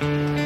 Mm-hmm.